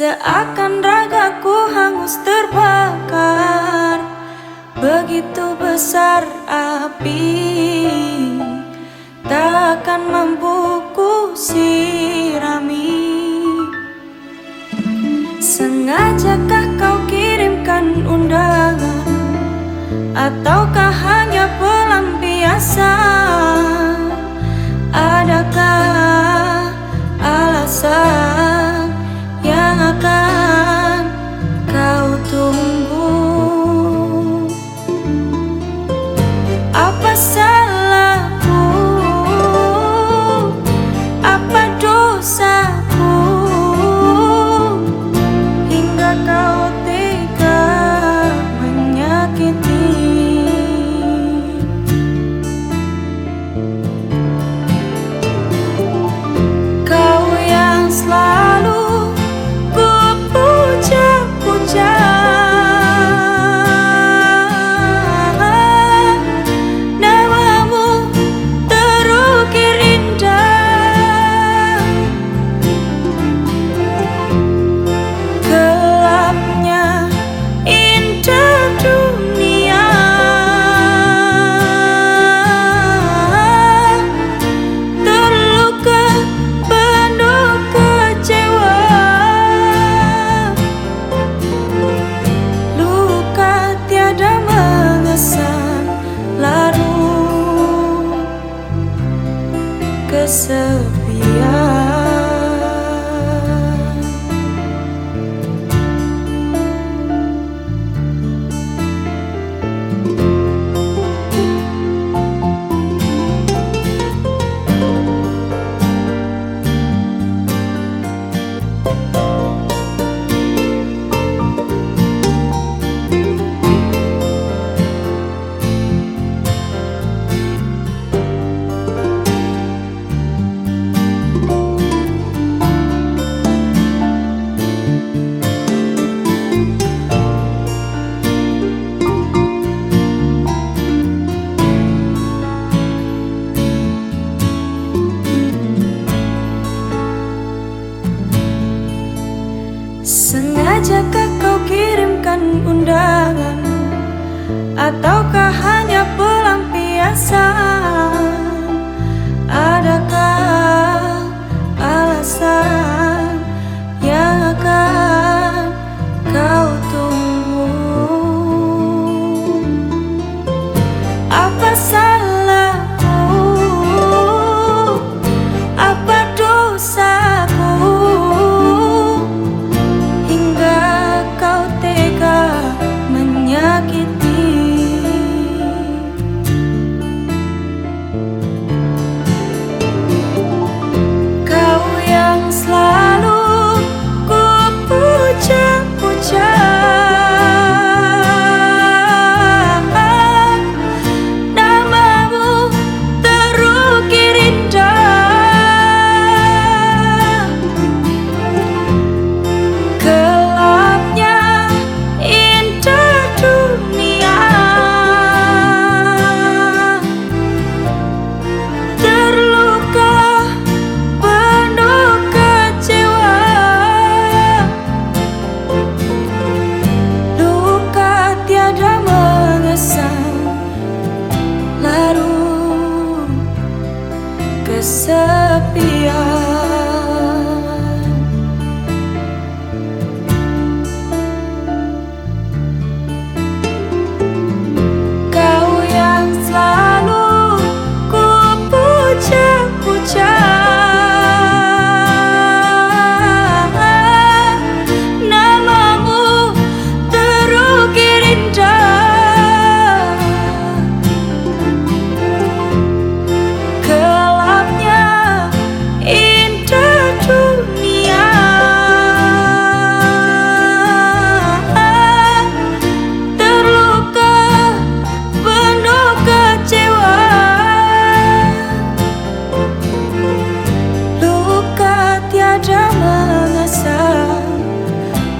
Seakan ragaku hangus terbakar. Begitu besar api Takkan mampu ku sirami. Sengajakah kau kirimkan undangan Atau disappear Sengajakah kau kirimkan undangan? Ataukah hanya pelampiasan? tiada mengasa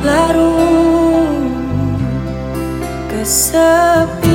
larut kesepian